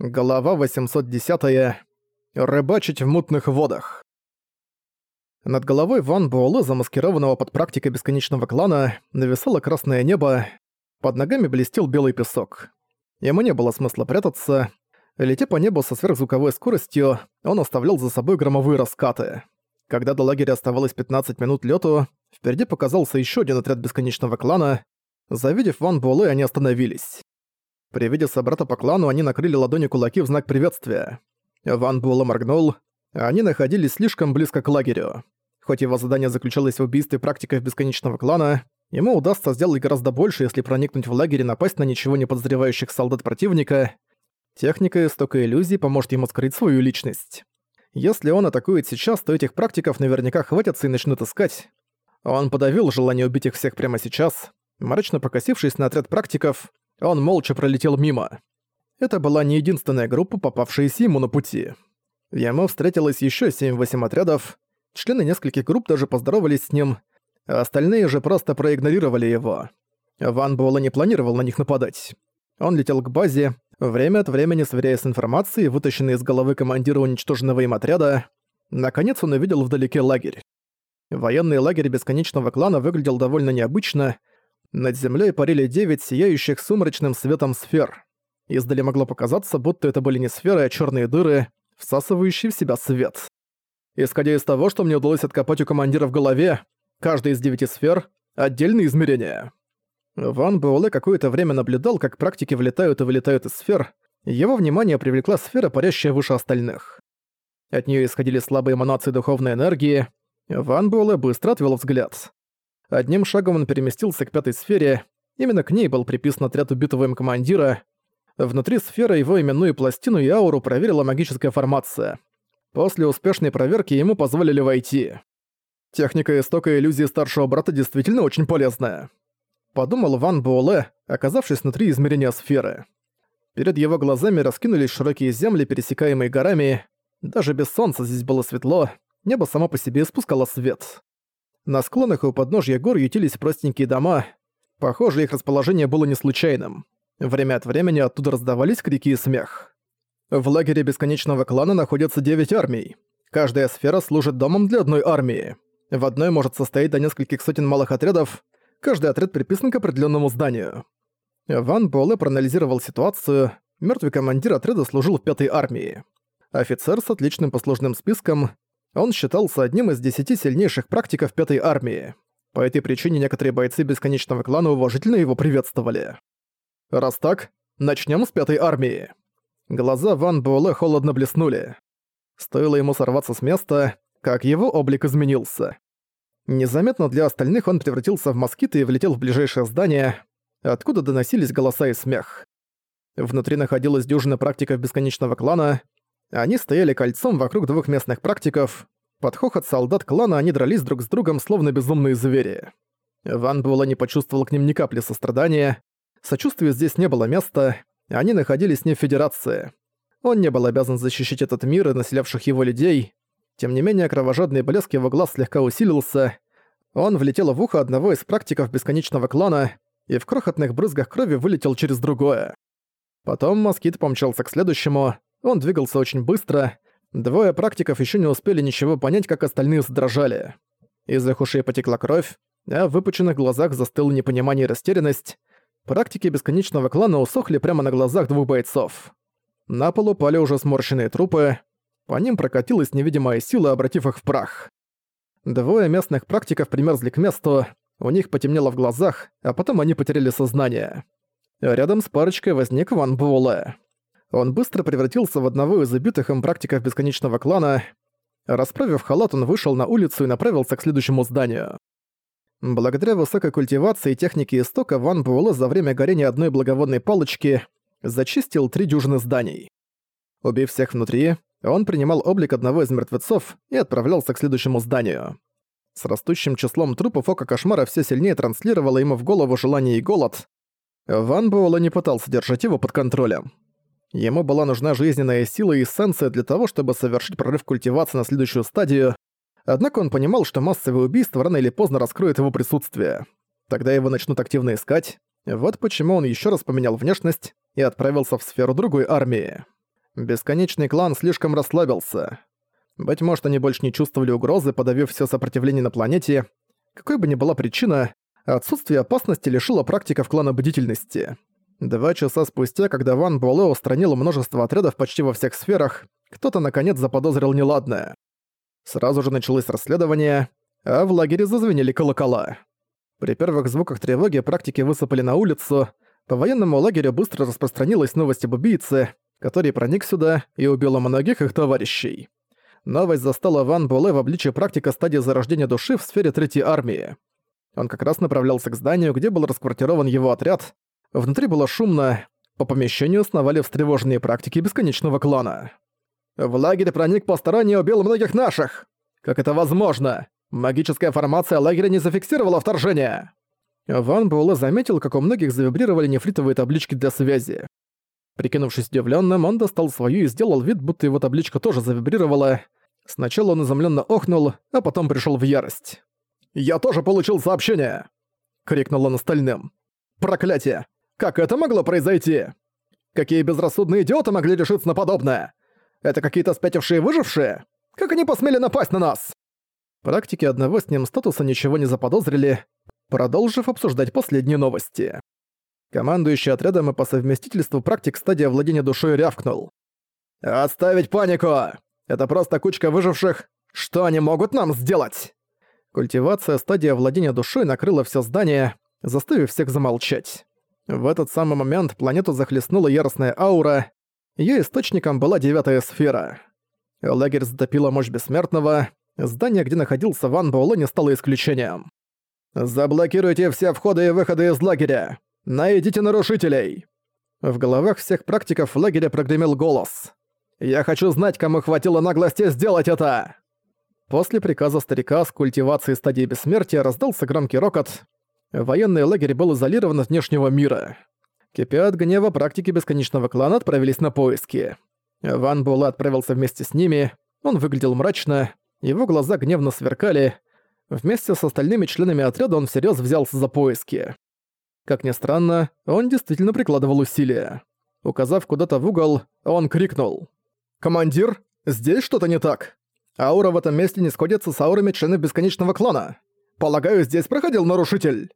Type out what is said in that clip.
Глава 810. Рыбачить в мутных водах. Над головой Ван Буэлэ, замаскированного под практикой бесконечного клана, нависало красное небо, под ногами блестел белый песок. Ему не было смысла прятаться. Летя по небу со сверхзвуковой скоростью, он оставлял за собой громовые раскаты. Когда до лагеря оставалось 15 минут лёту, впереди показался ещё один отряд бесконечного клана. Завидев Ван Буэлэ, они остановились. При виде собрата по клану они накрыли ладони кулаки в знак приветствия. Ван Буэлэ моргнул. Они находились слишком близко к лагерю. Хоть его задание заключалось в убийстве практиков бесконечного клана, ему удастся сделать гораздо больше, если проникнуть в лагерь и напасть на ничего не подозревающих солдат противника. Техника истока иллюзий поможет ему скрыть свою личность. Если он атакует сейчас, то этих практиков наверняка хватятся и начнут искать. Он подавил желание убить их всех прямо сейчас. Мрачно покосившись на отряд практиков, он молча пролетел мимо. Это была не единственная группа, попавшаяся ему на пути. Ему встретилось еще 7-8 отрядов, члены нескольких групп даже поздоровались с ним, а остальные же просто проигнорировали его. Ван Буэлэ не планировал на них нападать. Он летел к базе, время от времени сверяясь с информацией, вытащенной из головы командира уничтоженного им отряда. Наконец он увидел вдалеке лагерь. Военный лагерь бесконечного клана выглядел довольно необычно, над землей парили девять сияющих сумрачным светом сфер. Издали могло показаться, будто это были не сферы, а черные дыры, всасывающие в себя свет. Исходя из того, что мне удалось откопать у командира в голове, каждая из девяти сфер — отдельные измерения. Ван Буэлэ какое-то время наблюдал, как практики влетают и вылетают из сфер. Его внимание привлекла сфера, парящая выше остальных. От нее исходили слабые эманации духовной энергии. Ван Буэлэ быстро отвел взгляд. Одним шагом он переместился к пятой сфере, именно к ней был приписан отряд убитого им командира. Внутри сферы его именную пластину и ауру проверила магическая формация. После успешной проверки ему позволили войти. Техника истока иллюзии старшего брата действительно очень полезная. Подумал Ван Буэлэ, оказавшись внутри измерения сферы. Перед его глазами раскинулись широкие земли, пересекаемые горами. Даже без солнца здесь было светло, небо само по себе испускало свет. На склонах и у подножья гор ютились простенькие дома. Похоже, их расположение было не случайным. Время от времени оттуда раздавались крики и смех. В лагере Бесконечного Клана находятся девять армий. Каждая сфера служит домом для одной армии. В одной может состоять до нескольких сотен малых отрядов, каждый отряд приписан к определенному зданию. Ван Буэлэ проанализировал ситуацию, мертвый командир отряда служил в пятой армии. Офицер с отличным послужным списком, он считался одним из десяти сильнейших практиков Пятой Армии. По этой причине некоторые бойцы Бесконечного Клана уважительно его приветствовали. Раз так, начнем с Пятой Армии. Глаза Ван Буэлэ холодно блеснули. Стоило ему сорваться с места, как его облик изменился. Незаметно для остальных он превратился в москит и влетел в ближайшее здание, откуда доносились голоса и смех. Внутри находилась дюжина практиков Бесконечного Клана, они стояли кольцом вокруг двух местных практиков. Под хохот солдат клана они дрались друг с другом, словно безумные звери. Ван Буэлэ не почувствовал к ним ни капли сострадания. Сочувствию здесь не было места, они находились не в Федерации. Он не был обязан защищать этот мир и населявших его людей. Тем не менее, кровожадный блеск его глаз слегка усилился. Он влетел в ухо одного из практиков бесконечного клана и в крохотных брызгах крови вылетел через другое. Потом москит помчался к следующему, он двигался очень быстро. Двое практиков еще не успели ничего понять, как остальные задрожали. Из их ушей потекла кровь, а в выпученных глазах застыло непонимание и растерянность. Практики бесконечного клана усохли прямо на глазах двух бойцов. На пол упали уже сморщенные трупы. По ним прокатилась невидимая сила, обратив их в прах. Двое местных практиков примерзли к месту, у них потемнело в глазах, а потом они потеряли сознание. Рядом с парочкой возник Ван Буэлэ. Он быстро превратился в одного из убитых им практиков Бесконечного Клана. Расправив халат, он вышел на улицу и направился к следующему зданию. Благодаря высокой культивации и технике истока Ван Буэлэ за время горения одной благовонной палочки зачистил три дюжины зданий. Убив всех внутри, он принимал облик одного из мертвецов и отправлялся к следующему зданию. С растущим числом трупов Ока Кошмара все сильнее транслировало ему в голову желание и голод. Ван Буэлэ не пытался держать его под контролем. Ему была нужна жизненная сила и эссенция для того, чтобы совершить прорыв культивации на следующую стадию, однако он понимал, что массовое убийство рано или поздно раскроет его присутствие. Тогда его начнут активно искать. Вот почему он еще раз поменял внешность и отправился в сферу другой армии. Бесконечный клан слишком расслабился. Быть может, они больше не чувствовали угрозы, подавив все сопротивление на планете. Какой бы ни была причина, отсутствие опасности лишило практиков клана бдительности. Два часа спустя, когда Ван Буэлэ устранил множество отрядов почти во всех сферах, кто-то наконец заподозрил неладное. Сразу же началось расследование, а в лагере зазвенели колокола. При первых звуках тревоги практики высыпали на улицу, по военному лагерю быстро распространилась новость об убийце, который проник сюда и убил многих их товарищей. Новость застала Ван Буэлэ в обличье практика стадии зарождения души в сфере Третьей армии. Он как раз направлялся к зданию, где был расквартирован его отряд, Внутри было шумно, по помещению сновали встревоженные практики бесконечного клана. «В лагерь проник посторонний и убил многих наших! Как это возможно? Магическая формация лагеря не зафиксировала вторжение!» Ван Буэлэ заметил, как у многих завибрировали нефритовые таблички для связи. Прикинувшись удивленным, он достал свою и сделал вид, будто его табличка тоже завибрировала. Сначала он изумленно охнул, а потом пришел в ярость. «Я тоже получил сообщение!» — крикнул он остальным. «Проклятие! Как это могло произойти? Какие безрассудные идиоты могли решиться на подобное? Это какие-то спятившие выжившие? Как они посмели напасть на нас? Практики одного с ним статуса ничего не заподозрили, продолжив обсуждать последние новости. Командующий отрядом и по совместительству практик стадия владения душой рявкнул. «Отставить панику! Это просто кучка выживших. Что они могут нам сделать?» Культивация стадия владения душой накрыла все здание, заставив всех замолчать. В этот самый момент планету захлестнула яростная аура, Её источником была девятая сфера. Лагерь затопила мощь бессмертного, здание, где находился Ван Буэлэ, не стало исключением. «Заблокируйте все входы и выходы из лагеря! Найдите нарушителей!» В головах всех практиков лагеря прогремел голос. «Я хочу знать, кому хватило наглости сделать это!» После приказа старика с культивацией стадии бессмертия раздался громкий рокот, Военный лагерь был изолирован от внешнего мира. Кипя от гнева, практики Бесконечного Клана отправились на поиски. Ван Була отправился вместе с ними, он выглядел мрачно, его глаза гневно сверкали. Вместе с остальными членами отряда он всерьез взялся за поиски. Как ни странно, он действительно прикладывал усилия. Указав куда-то в угол, он крикнул. «Командир, здесь что-то не так. Аура в этом месте не сходится с аурами членов Бесконечного Клана. Полагаю, здесь проходил нарушитель».